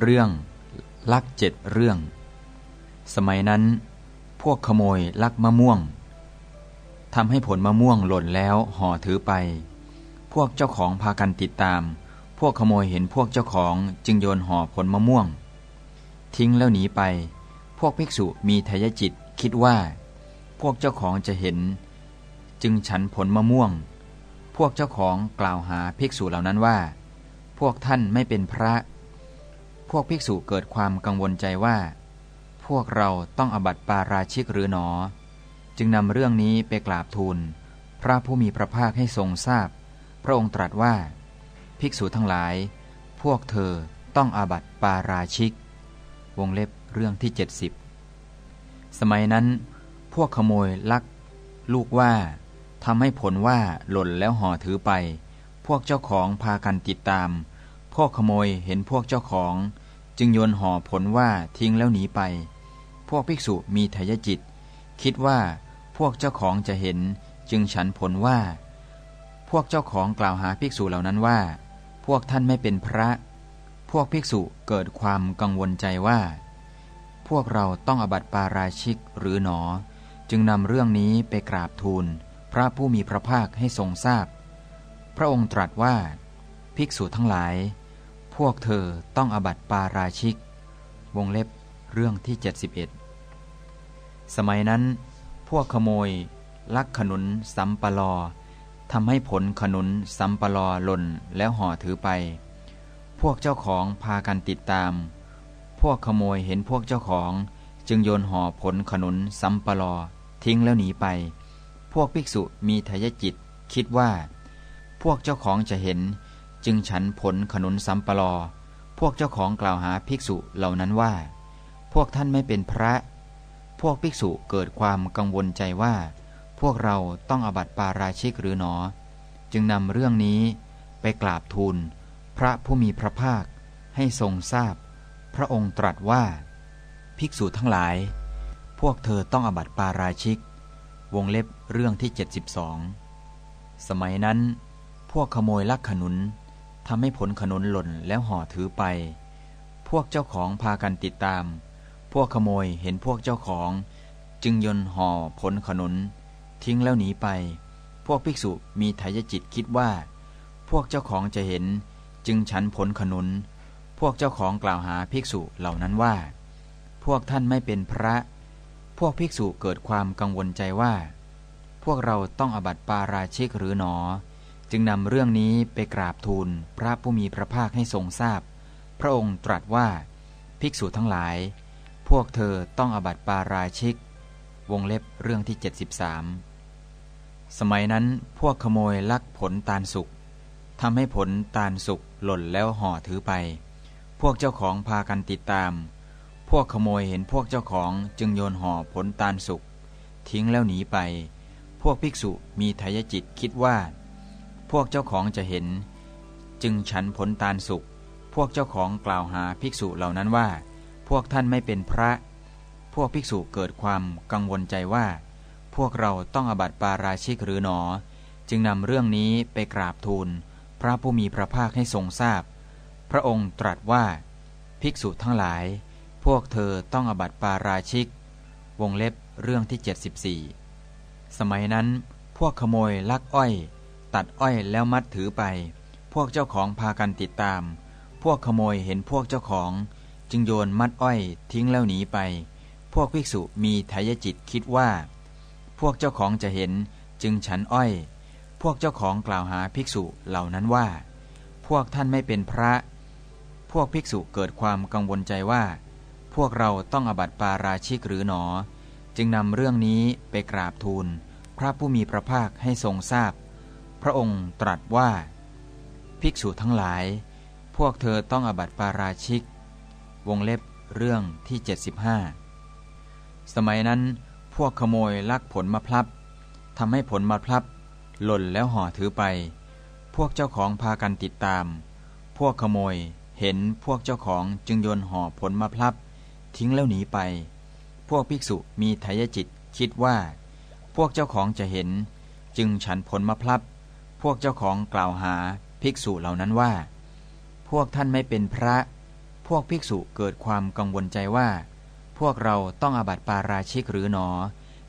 เรื่อง ลักเจ็ดเรื่อง สมัยนั้น พวกขโมยลักมะม่วงทำให้ผลมะม่วงหล่นแล้วห่อถือไป พวกเจ้าของพากันติดตาม พวกขโมยเห็นพวกเจ้าของจึงโยนห่อผลมะม่วง ทิ้งแล้วหนีไป พวกภิกษุมีทายจิตคิดว่า พวกเจ้าของจะเห็น จึงฉันผลมะม่วง พวกเจ้าของกล่าวหาภิกษุเหล่านั้นว่า พวกท่านไม่เป็นพระ พวกภิกษุเกิดความกังวลใจว่า พวกเราต้องอบัติปาราชิกหรือหนอ จึงนำเรื่องนี้ไปกราบทูล พระผู้มีพระภาคให้ทรงทราบพระองค์ตรัสว่า ภิกษุทั้งหลาย พวกเธอต้องอาบัติปาราชิก วงเล็บเรื่องที่ 70 สมัยนั้น พวกขโมยลัก ลูกว่าทำให้ผลว่าหล่นแล้วห่อถือไป พวกเจ้าของพากันติดตาม พวกขโมยเห็นพวกเจ้าของ จึงโยนห่อผลว่าทิ้งแล้วหนีไป พวกภิกษุมีทายจิต คิดว่าพวกเจ้าของจะเห็นจึงฉันผลว่า พวกเจ้าของกล่าวหาภิกษุเหล่านั้นว่า พวกท่านไม่เป็นพระ พวกภิกษุเกิดความกังวลใจว่า พวกเราต้องอบัติปาราชิกหรือหนอ จึงนำเรื่องนี้ไปกราบทูล พระผู้มีพระภาคให้ทรงทราบพพระองค์ตรัสว่า ภิกษุทั้งหลาย พวกเธอต้องอบัติปาราชิก วงเล็บเรื่องที่ 71 สมัยนั้น พวกขโมย ลักขนุนสัมปลอทำให้ผลขนุนสัมปลอหล่นแล้วห่อถือไป พวกเจ้าของพากันติดตาม พวกขโมยเห็นพวกเจ้าของจึงโยนห่อผลขนุนสัมปลอทิ้งแล้วหนีไป พวกภิกษุมีทายจิตคิดว่า พวกเจ้าของจะเห็น จึงฉันผลขนุนสัมปลอ พวกเจ้าของกล่าวหาภิกษุเหล่านั้นว่า พวกท่านไม่เป็นพระ พวกภิกษุเกิดความกังวลใจว่า พวกเราต้องอบัติปาราชิกหรือหนอ จึงนำเรื่องนี้ไปกราบทูล พระผู้มีพระภาคให้ทรงทราบพพระองค์ตรัสว่า ภิกษุทั้งหลาย พวกเธอต้องอบัติปาราชิก วงเล็บเรื่องที่ 72 สมัยนั้น พวกขโมยลักขนุน ทำให้ผลขนุนหล่นแล้วห่อถือไป พวกเจ้าของพากันติดตาม พวกขโมยเห็นพวกเจ้าของ จึงยนห่อผลขนุน ทิ้งแล้วหนีไป พวกภิกษุมีทายจิตคิดว่า พวกเจ้าของจะเห็นจึงฉันผลขนุน พวกเจ้าของกล่าวหาภิกษุเหล่านั้นว่า พวกท่านไม่เป็นพระ พวกภิกษุเกิดความกังวลใจว่า พวกเราต้องอบัติปาราชิกหรือหนอ จึงนำเรื่องนี้ไปกราบทูลพระผู้มีพระภาคให้ทรงทราบพพระองค์ตรัสว่า ภิกษุทั้งหลาย พวกเธอต้องอบัติปาราชิก วงเล็บเรื่องที่ 73 สมัยนั้นพวกขโมยลักผลตาลสุกทำให้ผลตาลสุกหล่นแล้วห่อถือไป พวกเจ้าของพากันติดตาม พวกขโมยเห็นพวกเจ้าของจึงโยนห่อผลตาลสุกทิ้งแล้วหนีไป พวกภิกษุมีทายจิตคิดว่า พวกเจ้าของจะเห็น จึงฉันผลตาลสุกพวกเจ้าของกล่าวหาภิกษุเหล่านั้นว่า พวกท่านไม่เป็นพระ พวกภิกษุเกิดความกังวลใจว่า พวกเราต้องอบัติปาราชิกหรือหนอ จึงนำเรื่องนี้ไปกราบทูล พระผู้มีพระภาคให้ทรงทราบพพระองค์ตรัสว่า ภิกษุทั้งหลาย พวกเธอต้องอบัติปาราชิก วงเล็บเรื่องที่ 74 สมัยนั้นพวกขโมยลักอ้อย ตัดอ้อยแล้วมัดถือไป พวกเจ้าของพากันติดตาม พวกขโมยเห็นพวกเจ้าของ จึงโยนมัดอ้อยทิ้งแล้วหนีไป พวกภิกษุมีทายจิตคิดว่า พวกเจ้าของจะเห็นจึงฉันอ้อย พวกเจ้าของกล่าวหาภิกษุเหล่านั้นว่า พวกท่านไม่เป็นพระ พวกภิกษุเกิดความกังวลใจว่า พวกเราต้องอบัติปาราชิกหรือหนอ จึงนำเรื่องนี้ไปกราบทูลพระผู้มีพระภาคให้ทรงทราบ พระองค์ตรัสว่า ภิกษุทั้งหลาย พวกเธอต้องอบัติปาราชิก วงเล็บเรื่องที่ 75 สมัยนั้นพวกขโมยลักผลมะพร้าวทำให้ผลมะพร้าวหล่นแล้วห่อถือไป พวกเจ้าของพากันติดตาม พวกขโมยเห็นพวกเจ้าของจึงโยนห่อผลมะพร้าวทิ้งแล้วหนีไป พวกภิกษุมีทายจิตคิดว่า พวกเจ้าของจะเห็น จึงฉันผลมะพร้าว พวกเจ้าของกล่าวหาภิกษุเหล่านั้นว่า พวกท่านไม่เป็นพระ พวกภิกษุเกิดความกังวลใจว่า พวกเราต้องอาบัติปาราชิกหรือหนอ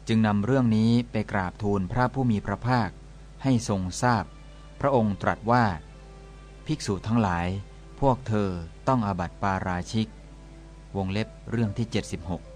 จึงนำเรื่องนี้ไปกราบทูลพระผู้มีพระภาค ให้ทรงทราบพพระองค์ตรัสว่า ภิกษุทั้งหลาย พวกเธอต้องอาบัติปาราชิก วงเล็บเรื่องที่ 76